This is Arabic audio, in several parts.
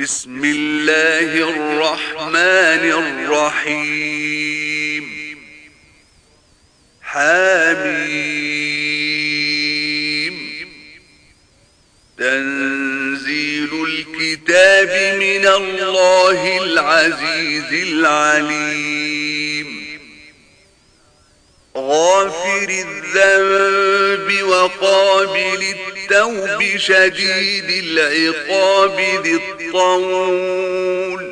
بسم الله الرحمن الرحيم. حاميم تنزيل الكتاب من الله العزيز العليم. غافر الذنب وقابل التوب شديد العقاب ذي الطول.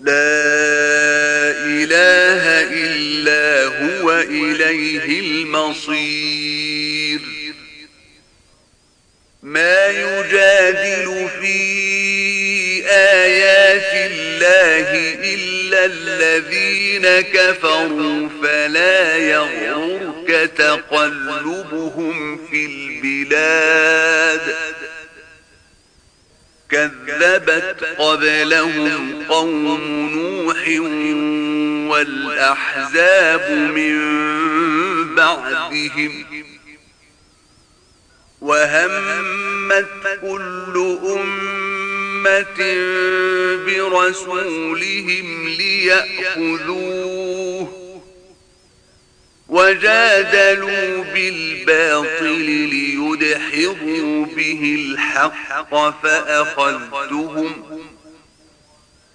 لا إله إلا هو إليه المصير. ما يجادل فيه بآيات الله إلا الذين كفروا فلا يغرك تقلبهم في البلاد كذبت قبلهم قوم نوح والأحزاب من بعدهم وهمت كل أمة برسولهم ليأخذوه وجادلوا بالباطل ليدحضوا به الحق فأخذتهم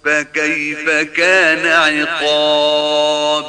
فكيف كان عقاب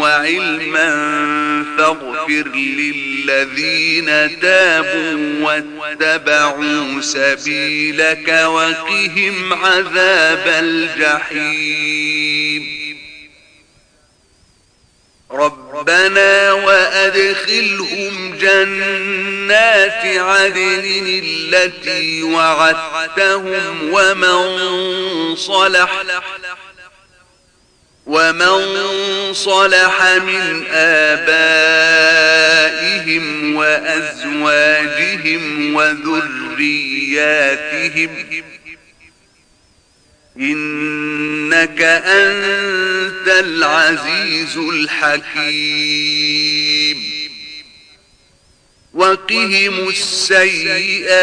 وعلما فاغفر للذين تابوا واتبعوا سبيلك وقهم عذاب الجحيم. ربنا وأدخلهم جنات عدن التي وعدتهم ومن صلح ومن صلح من آبائهم وأزواجهم وذرياتهم إنك أنت العزيز الحكيم وقهم السيئات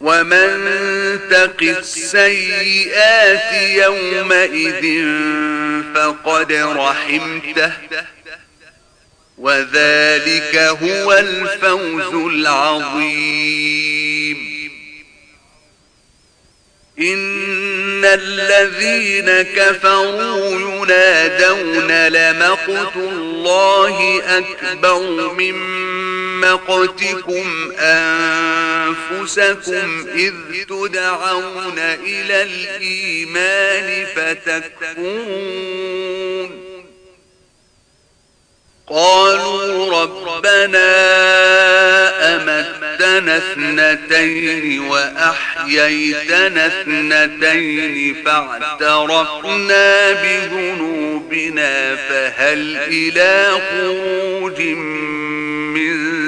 ومن تق السيئات يومئذ فقد رحمته. وذلك هو الفوز العظيم. إن الذين كفروا ينادون لمقت الله أكبر مما مقتكم أنفسكم إذ تدعون إلى الإيمان فتكون قالوا ربنا أمتنا اثنتين وأحييتنا اثنتين فاعترفنا بذنوبنا فهل إلى خروج من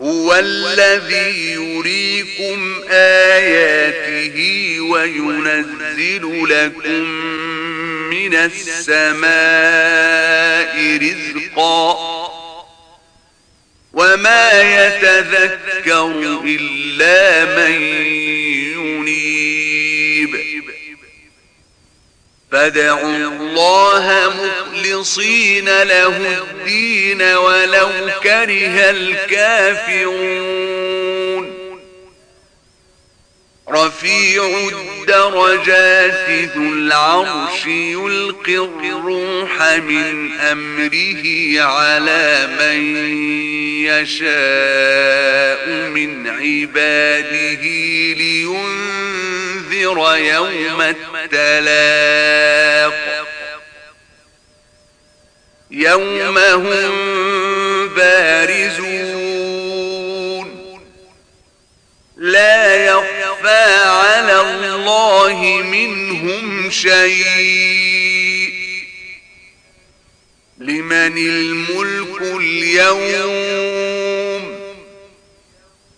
هو الذي يريكم آياته وينزل لكم من السماء رزقا وما يتذكر إلا من ينير فدعوا الله مخلصين له الدين ولو كره الكافرون. رفيع الدرجات ذو العرش يلقي الروح من أمره على من يشاء من عباده لينفر الخير يوم التلاق. يوم هم بارزون. لا يخفى على الله منهم شيء. لمن الملك اليوم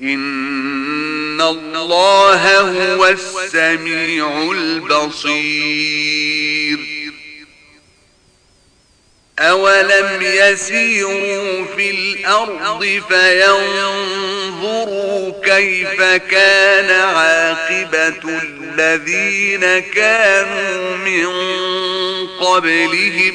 ان الله هو السميع البصير اولم يسيروا في الأرض فينظروا كيف كان عاقبة الذين كانوا من قبلهم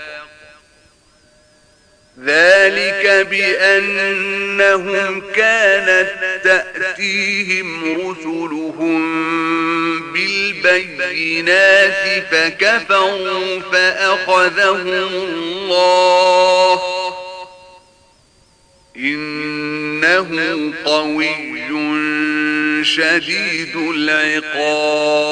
ذلك بأنهم كانت تأتيهم رسلهم بالبينات فكفروا فأخذهم الله إنه قوي شديد العقاب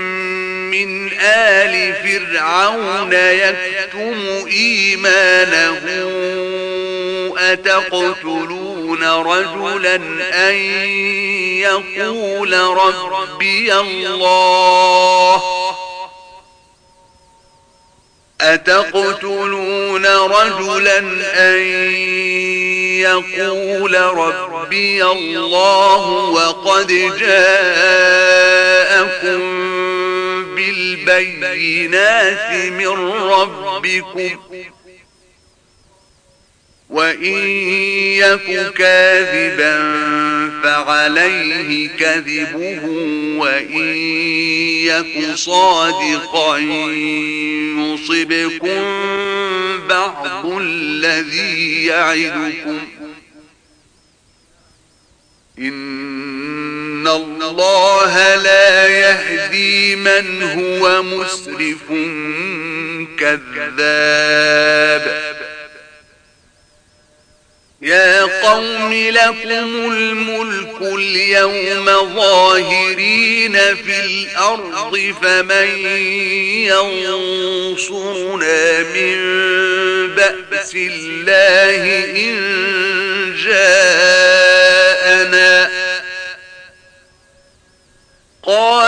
من آل فرعون يكتم إيمانه. أتقتلون رجلا أن يقول ربي الله؟ أتقتلون رجلا أن يقول ربي الله وقد جاءكم بالبينات من ربكم وإن يك كاذبا فعليه كذبه وإن يك صادقا يصبكم بعض الذي يعدكم إن ان الله لا يهدي من هو مسرف كذاب يا قوم لكم الملك اليوم ظاهرين في الأرض فمن ينصرنا من بأس الله إن جاء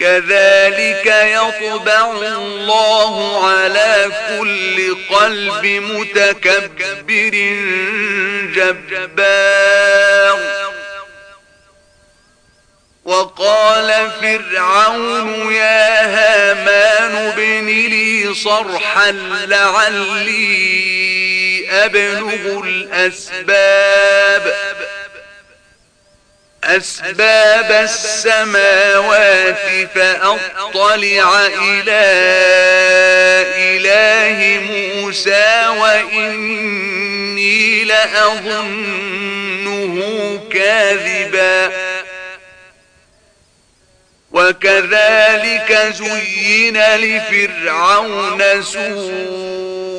كذلك يطبع الله على كل قلب متكبر جبار. وقال فرعون يا هامان بن لي صرحا لعلي أبلغ الأسباب. أسباب السماوات فأطلع إلى إله موسى وإني لأظنه كاذبا. وكذلك زين لفرعون سور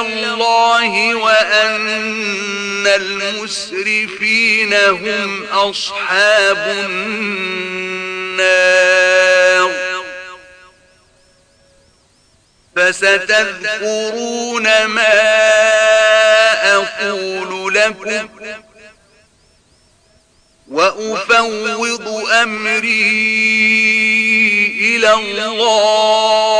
إلى الله وأن المسرفين هم أصحاب النار. فستذكرون ما أقول لكم وأفوض أمري إلى الله.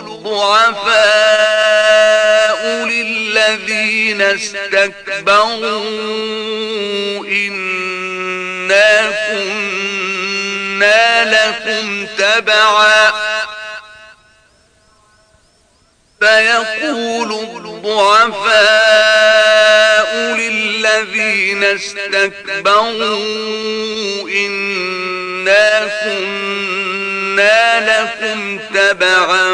الضعفاء للذين استكبروا إنا كنا لكم تبعا فيقول الضعفاء للذين استكبروا إنا كنا كنا لكم تبعا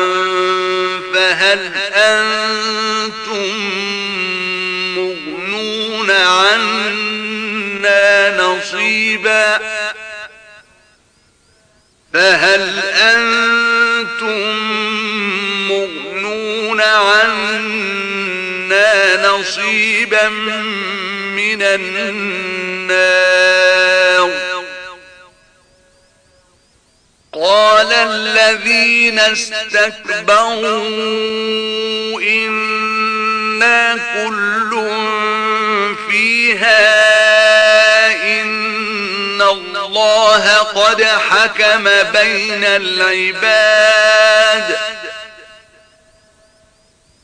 فهل أنتم مغنون عنا نصيبا فهل أنتم مغنون عنا نصيبا من النار قال الذين استكبروا إنا كل فيها إن الله قد حكم بين العباد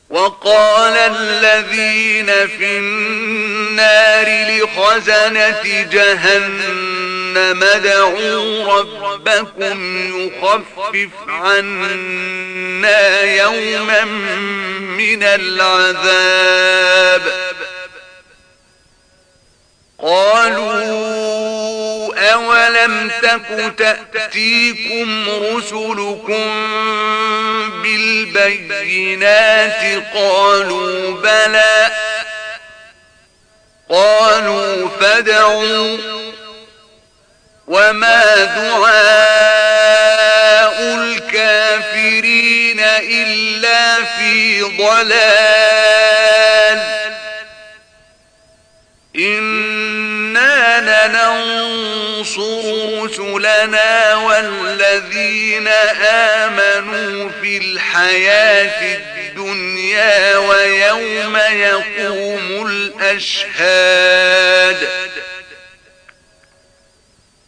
وقال الذين في النار لخزنة جهنم إنما دعوا ربكم يخفف عنا يوما من العذاب. قالوا أولم تك تأتيكم رسلكم بالبينات قالوا بلى. قالوا فدعوا وما دعاء الكافرين إلا في ضلال إنا ننصر رسلنا والذين آمنوا في الحياة الدنيا ويوم يقوم الأشهاد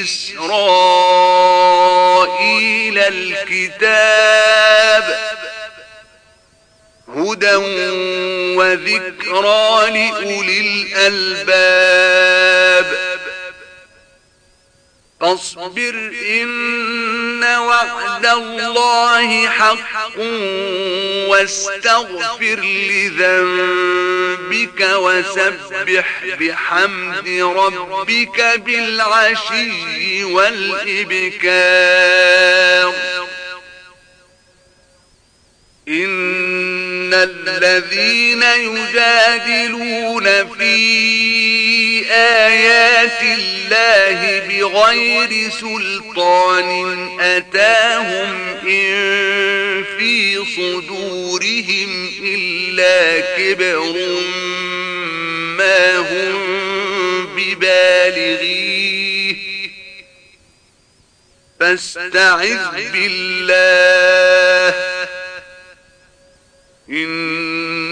إسرائيل الكتاب هدى وذكرى لأولي الألباب فاصبر إن وعد الله حق واستغفر لذنب بك وسبح بحمد ربك بالعشي والإبكار. إن الذين يجادلون فيه آيات الله بغير سلطان أتاهم إن في صدورهم إلا كبر ما هم ببالغيه. فاستعذ بالله. إن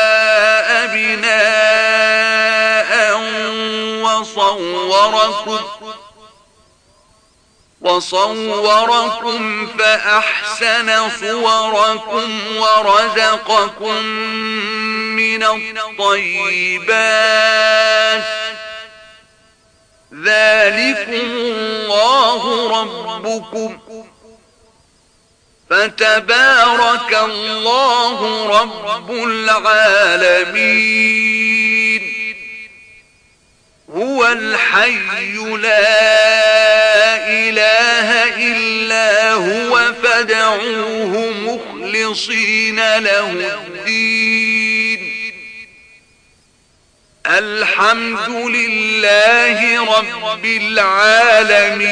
وصوركم وصوركم فأحسن صوركم ورزقكم من الطيبات ذلكم الله ربكم فتبارك الله رب العالمين هو الحي لا إله إلا هو فدعوه مخلصين له الدين. الحمد لله رب العالمين.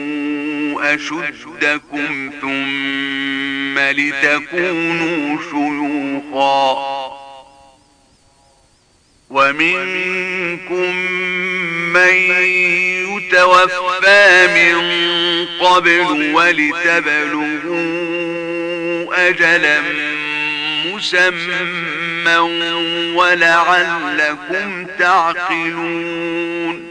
أشدكم ثم لتكونوا شيوخا ومنكم من يتوفى من قبل ولتبلغوا أجلا مسمى ولعلكم تعقلون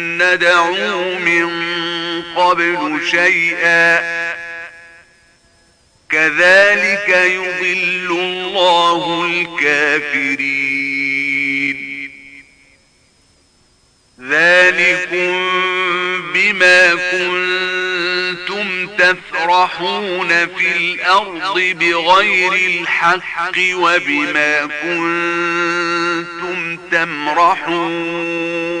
ندعوا من قبل شيئا. كذلك يضل الله الكافرين. ذلكم بما كنتم تفرحون في الأرض بغير الحق وبما كنتم تمرحون.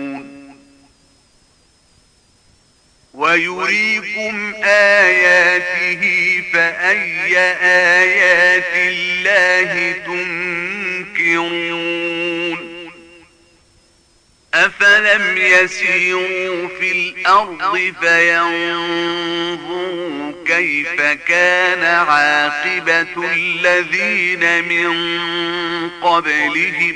ويريكم آياته فأي آيات الله تنكرون أفلم يسيروا في الأرض فينظروا كيف كان عاقبة الذين من قبلهم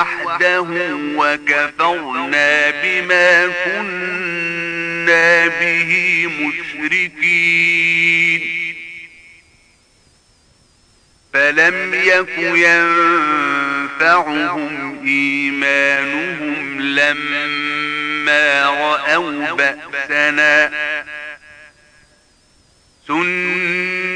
وحده وكفرنا بما كنا به مشركين. فلم يك ينفعهم إيمانهم لما رأوا بأسنا. سنة